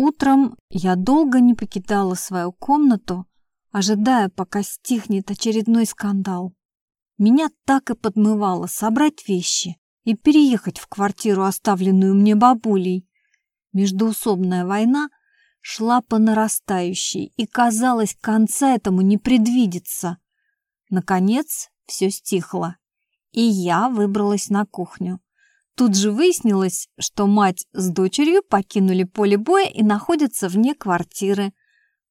Утром я долго не покидала свою комнату, ожидая, пока стихнет очередной скандал. Меня так и подмывало собрать вещи и переехать в квартиру, оставленную мне бабулей. Междуусобная война шла по нарастающей, и, казалось, конца этому не предвидится. Наконец, все стихло, и я выбралась на кухню. Тут же выяснилось, что мать с дочерью покинули поле боя и находятся вне квартиры.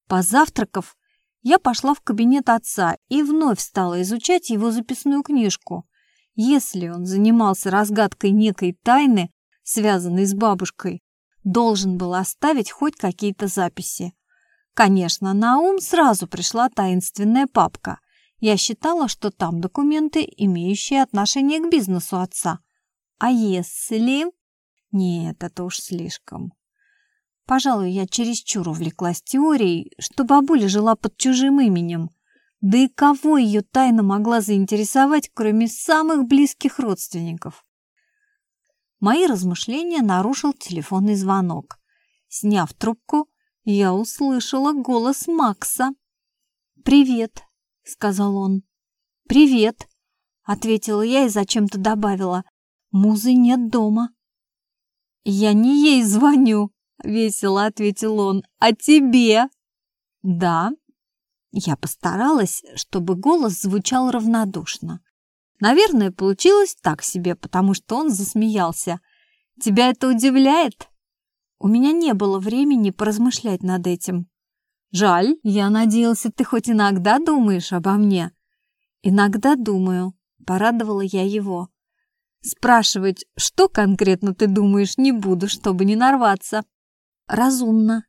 Позавтракав, я пошла в кабинет отца и вновь стала изучать его записную книжку. Если он занимался разгадкой некой тайны, связанной с бабушкой, должен был оставить хоть какие-то записи. Конечно, на ум сразу пришла таинственная папка. Я считала, что там документы, имеющие отношение к бизнесу отца. А если... Нет, это уж слишком. Пожалуй, я чересчур увлеклась теорией, что бабуля жила под чужим именем. Да и кого ее тайна могла заинтересовать, кроме самых близких родственников? Мои размышления нарушил телефонный звонок. Сняв трубку, я услышала голос Макса. «Привет», — сказал он. «Привет», — ответила я и зачем-то добавила. «Музы нет дома». «Я не ей звоню», — весело ответил он. «А тебе?» «Да». Я постаралась, чтобы голос звучал равнодушно. Наверное, получилось так себе, потому что он засмеялся. «Тебя это удивляет?» У меня не было времени поразмышлять над этим. «Жаль, я надеялся, ты хоть иногда думаешь обо мне». «Иногда думаю», — порадовала я его. «Спрашивать, что конкретно ты думаешь, не буду, чтобы не нарваться». «Разумно».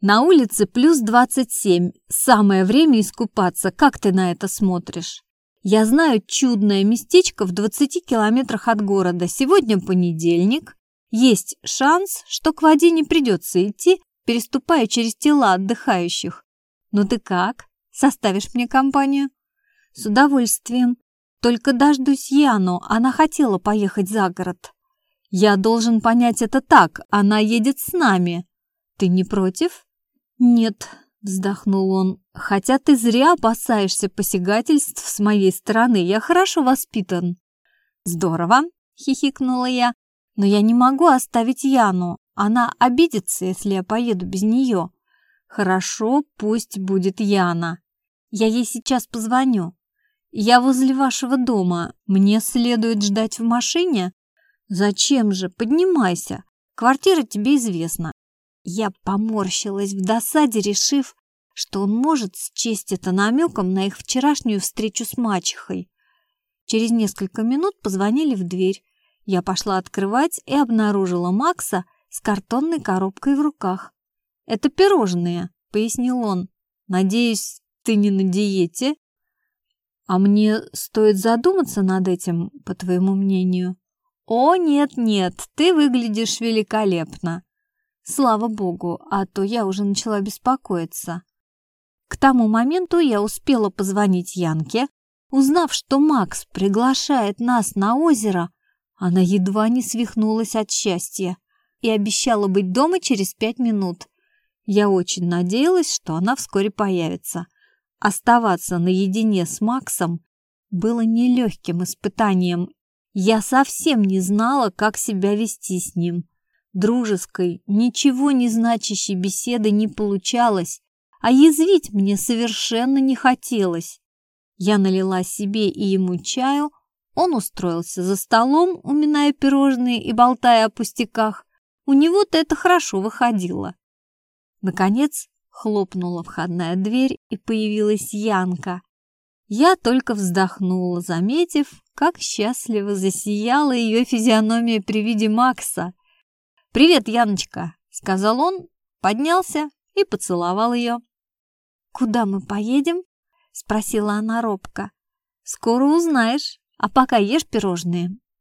«На улице плюс двадцать семь. Самое время искупаться. Как ты на это смотришь?» Я знаю чудное местечко в 20 километрах от города. Сегодня понедельник. Есть шанс, что к воде не придется идти, переступая через тела отдыхающих. Ну ты как? Составишь мне компанию? С удовольствием. Только дождусь Яну, она хотела поехать за город. Я должен понять это так, она едет с нами. Ты не против? Нет, Вздохнул он. «Хотя ты зря опасаешься посягательств с моей стороны. Я хорошо воспитан». «Здорово!» — хихикнула я. «Но я не могу оставить Яну. Она обидится, если я поеду без нее». «Хорошо, пусть будет Яна. Я ей сейчас позвоню. Я возле вашего дома. Мне следует ждать в машине?» «Зачем же? Поднимайся. Квартира тебе известна. Я поморщилась в досаде, решив, что он может счесть это намеком на их вчерашнюю встречу с мачехой. Через несколько минут позвонили в дверь. Я пошла открывать и обнаружила Макса с картонной коробкой в руках. «Это пирожные», — пояснил он. «Надеюсь, ты не на диете?» «А мне стоит задуматься над этим, по твоему мнению?» «О, нет-нет, ты выглядишь великолепно!» Слава богу, а то я уже начала беспокоиться. К тому моменту я успела позвонить Янке. Узнав, что Макс приглашает нас на озеро, она едва не свихнулась от счастья и обещала быть дома через пять минут. Я очень надеялась, что она вскоре появится. Оставаться наедине с Максом было нелегким испытанием. Я совсем не знала, как себя вести с ним. Дружеской, ничего не значащей беседы не получалось, а язвить мне совершенно не хотелось. Я налила себе и ему чаю, он устроился за столом, уминая пирожные и болтая о пустяках. У него-то это хорошо выходило. Наконец хлопнула входная дверь, и появилась Янка. Я только вздохнула, заметив, как счастливо засияла ее физиономия при виде Макса. «Привет, Яночка!» — сказал он, поднялся и поцеловал ее. «Куда мы поедем?» — спросила она робко. «Скоро узнаешь, а пока ешь пирожные.